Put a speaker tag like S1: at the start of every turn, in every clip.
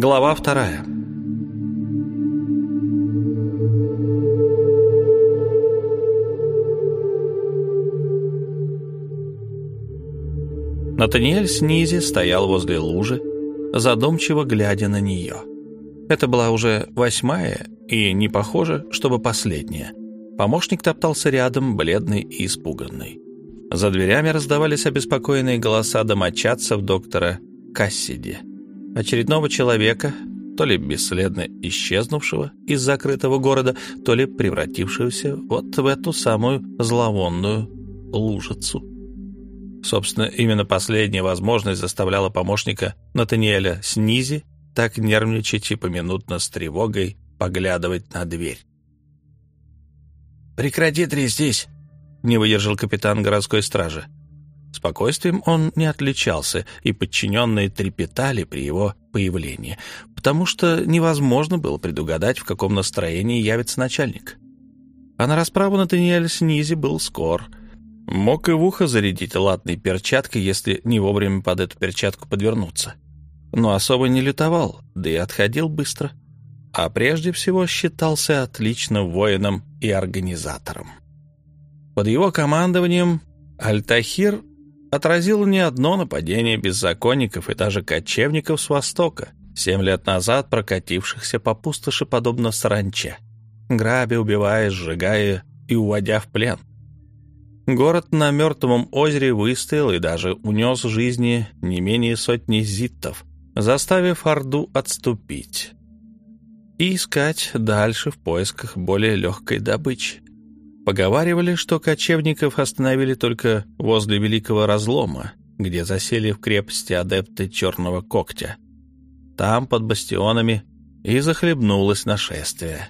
S1: Глава вторая. Натаниэль Снизи стоял возле лужи, задумчиво глядя на нее. Это была уже восьмая и не похоже, чтобы последняя. Помощник топтался рядом, бледный и испуганный. За дверями раздавались обеспокоенные голоса домочадцев доктора Кассиди очередного человека, то ли бесследно исчезнувшего из закрытого города, то ли превратившегося вот в эту самую зловонную лужицу. Собственно, именно последняя возможность заставляла помощника Натаниэля Снизи так нервничать и поминутно с тревогой поглядывать на дверь.
S2: «Прекрати трястись!» — не выдержал капитан городской стражи.
S1: Спокойствием он не отличался, и подчиненные трепетали при его появлении, потому что невозможно было предугадать, в каком настроении явится начальник. А на расправу Натаниэль Снизи был скор. Мог и в ухо зарядить латной перчаткой, если не вовремя под эту перчатку подвернуться. Но особо не лютовал, да и отходил быстро. А прежде всего считался отличным воином и организатором. Под его командованием Альтахир отразил не одно нападение беззаконников и даже кочевников с Востока, семь лет назад прокатившихся по пустоши подобно саранче, грабя, убивая, сжигая и уводя в плен. Город на Мертвом озере выстоял и даже унес жизни не менее сотни зиттов, заставив Орду отступить и искать дальше в поисках более легкой добычи. Поговаривали, что кочевников остановили только возле Великого Разлома, где засели в крепости адепты Черного Когтя. Там, под бастионами, и захлебнулось нашествие.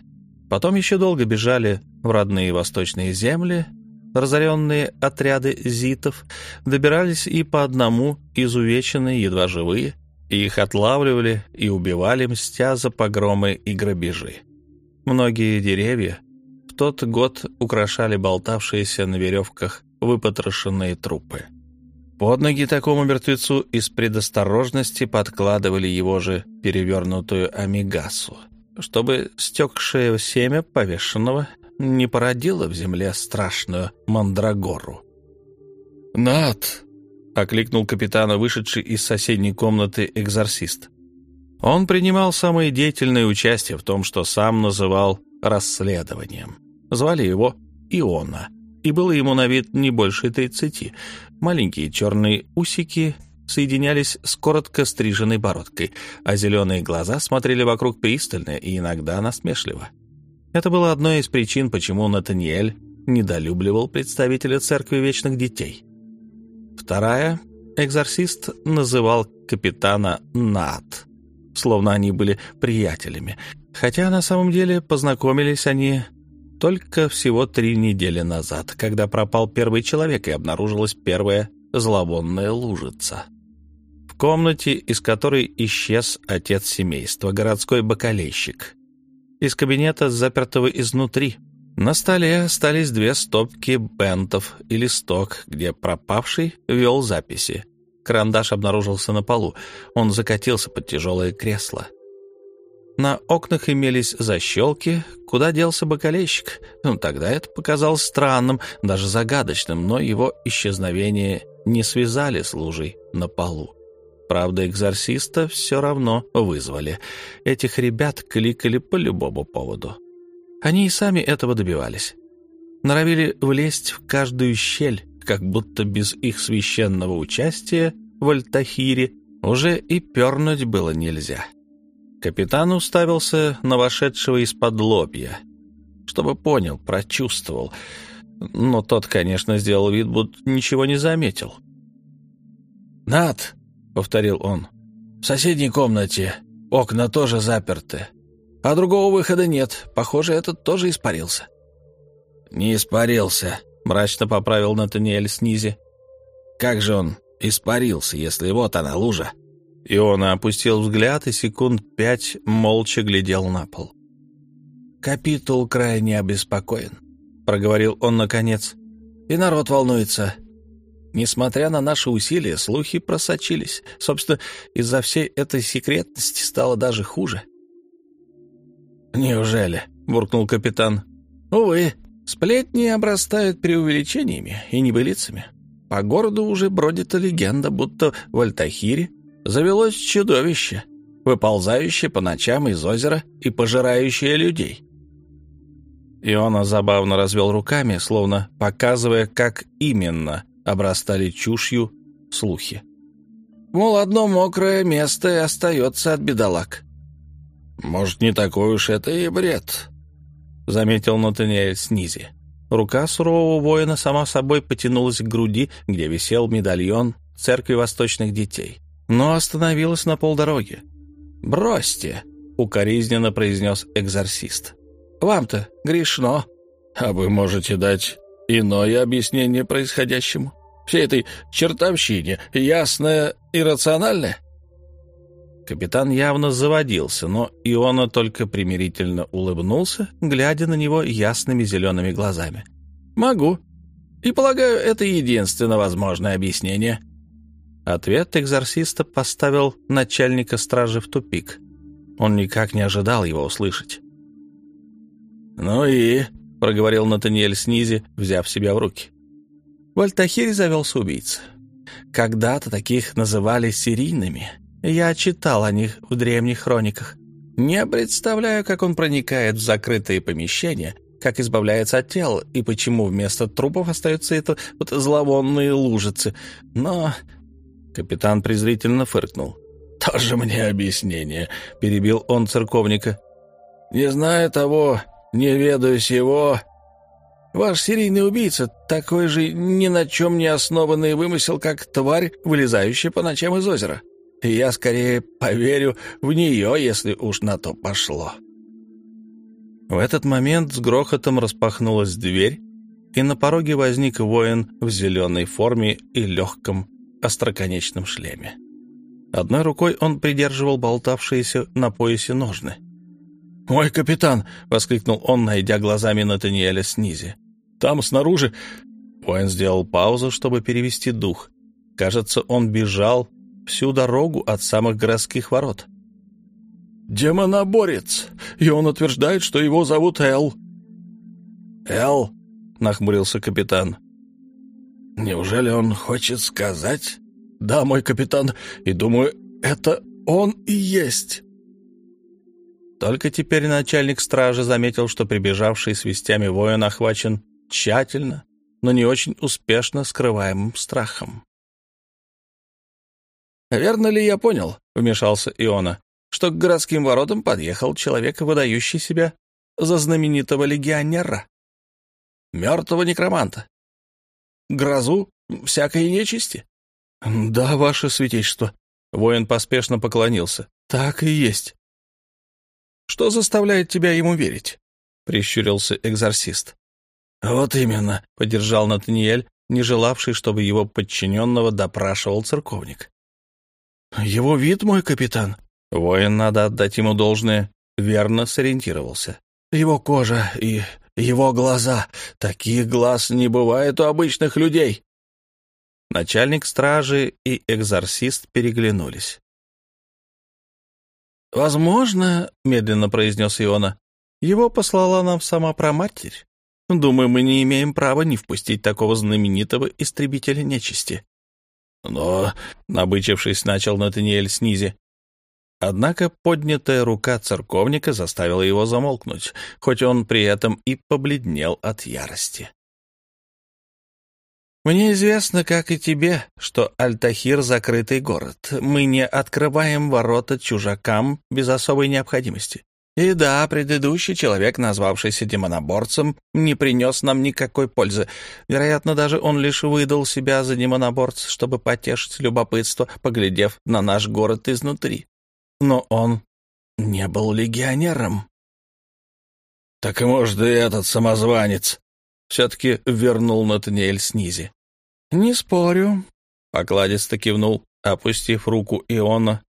S1: Потом еще долго бежали в родные восточные земли, разоренные отряды зитов, добирались и по одному изувеченные, едва живые, и их отлавливали и убивали, мстя за погромы и грабежи. Многие деревья тот год украшали болтавшиеся на веревках выпотрошенные трупы. Под ноги такому мертвецу из предосторожности подкладывали его же перевернутую амигасу, чтобы стекшее семя повешенного не породило в земле страшную мандрагору.
S2: «Над!»
S1: — окликнул капитана, вышедший из соседней комнаты экзорцист. Он принимал самое деятельное участие в том, что сам называл расследованием. Звали его Иона, и было ему на вид не больше тридцати. Маленькие черные усики соединялись с коротко стриженной бородкой, а зеленые глаза смотрели вокруг пристально и иногда насмешливо. Это было одной из причин, почему Натаниэль недолюбливал представителя Церкви Вечных Детей. Вторая — экзорцист называл капитана Нат, словно они были приятелями, хотя на самом деле познакомились они только всего три недели назад, когда пропал первый человек и обнаружилась первая зловонная лужица. В комнате, из которой исчез отец семейства, городской бакалейщик. Из кабинета, запертого изнутри, на столе остались две стопки бентов и листок, где пропавший вел записи. Карандаш обнаружился на полу. Он закатился под тяжелое кресло. На окнах имелись защелки. Куда делся бакалейщик? Ну, тогда это показалось странным, даже загадочным, но его исчезновение не связали с лужей на полу. Правда, экзорциста все равно вызвали. Этих ребят кликали по любому поводу. Они и сами этого добивались. Норовили влезть в каждую щель, как будто без их священного участия в Альтахире уже и пернуть было нельзя. Капитан уставился на вошедшего из-под лобья, чтобы понял, прочувствовал. Но тот, конечно, сделал вид, будто ничего не заметил.
S2: «Над!» — повторил он. «В соседней комнате. Окна тоже заперты. А другого выхода нет. Похоже, этот тоже испарился». «Не испарился», — мрачно поправил Натаниэль Снизи. «Как же он испарился, если вот она, лужа?»
S1: Иона опустил взгляд и секунд пять молча глядел на пол.
S2: «Капитул крайне обеспокоен», — проговорил он наконец. «И народ волнуется. Несмотря на наши усилия, слухи просочились. Собственно, из-за всей этой секретности стало даже хуже. «Неужели?» — буркнул капитан. «Увы, сплетни обрастают преувеличениями и небылицами. По городу уже бродит легенда, будто в Альтахире завелось чудовище, выползающее по ночам из озера и пожирающее людей». Иона забавно развел руками, словно показывая, как именно обрастали чушью слухи. Мол, одно мокрое место и остается от бедолаг. «Может, не такой уж это и бред», — заметил Натаниэль снизи. Рука сурового воина сама собой потянулась к груди, где висел медальон церкви восточных детей, но остановилась на полдороги. «Бросьте», — укоризненно произнес экзорцист. «Вам-то грешно». «А вы можете дать иное объяснение происходящему?» всей этой чертовщине ясное и рациональное?» Капитан явно заводился, но Иона только примирительно улыбнулся, глядя на него ясными зелеными глазами. «Могу. И, полагаю, это единственно возможное объяснение». Ответ экзорциста поставил начальника стражи в тупик. Он никак не ожидал его услышать. «Ну и...» — проговорил Натаниэль Снизи, взяв себя в руки. В Альтахире завелся убийца. Когда-то таких называли серийными. Я читал о них в древних хрониках. Не представляю, как он проникает в закрытые помещения, как избавляется от тел и почему вместо трупов остаются это вот зловонные лужицы. Но капитан презрительно фыркнул. «Тоже мне объяснение», — перебил он церковника. «Не знаю того, не ведаю сего, Ваш серийный убийца — такой же ни на чем не основанный вымысел, как тварь, вылезающая по ночам из озера. И я скорее поверю в нее, если уж на то пошло». В этот момент с грохотом распахнулась дверь, и на пороге возник воин в зеленой форме и легком остроконечном шлеме. Одной рукой он придерживал болтавшиеся на поясе ножны — «Мой капитан!» — воскликнул он, найдя глазами Натаниэля снизи. «Там, снаружи...» Воин сделал паузу, чтобы перевести дух. Кажется, он бежал всю дорогу от самых городских ворот. «Демоноборец! И он утверждает, что его зовут Эл». «Эл?» — нахмурился капитан. «Неужели он хочет сказать?» «Да, мой капитан, и думаю, это он и есть». Только теперь начальник стражи заметил, что прибежавший с вестями воин охвачен тщательно, но не очень успешно скрываемым страхом. «Верно ли я понял?» — вмешался Иона, что к городским воротам подъехал человек, выдающий себя за знаменитого легионера, мертвого некроманта, грозу всякой нечисти. «Да, ваше святейшество», — воин поспешно поклонился, — «так и есть». Что заставляет тебя ему верить?» — прищурился экзорцист. «Вот именно», — поддержал Натаниэль, не желавший, чтобы его подчиненного допрашивал церковник. «Его вид, мой капитан?» Воин, надо отдать ему должное, верно сориентировался. «Его кожа и его глаза. Таких глаз не бывает у обычных людей». Начальник стражи и экзорцист переглянулись. «Возможно, — медленно произнес Иона, — его послала нам сама проматерь. Думаю, мы не имеем права не впустить такого знаменитого истребителя нечисти». «Но...» — набычившись, начал Натаниэль снизи. Однако поднятая рука церковника заставила его замолкнуть, хоть он при этом и побледнел от ярости. Мне известно, как и тебе, что Альтахир — закрытый город. Мы не открываем ворота чужакам без особой необходимости. И да, предыдущий человек, назвавшийся демоноборцем, не принес нам никакой пользы. Вероятно, даже он лишь выдал себя за демоноборца, чтобы потешить любопытство, поглядев на наш город изнутри. Но он не был легионером. «Так и может и этот самозванец», все-таки вернул Натаниэль снизи. «Не спорю», — покладисто кивнул, опустив руку Иона.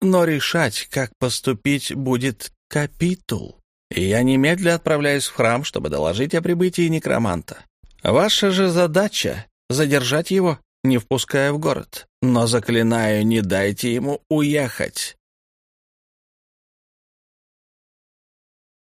S2: «Но решать, как поступить, будет капитул. И я немедля отправляюсь в храм, чтобы доложить о прибытии некроманта. Ваша же задача — задержать его
S1: не впуская в город. Но, заклинаю, не дайте ему уехать.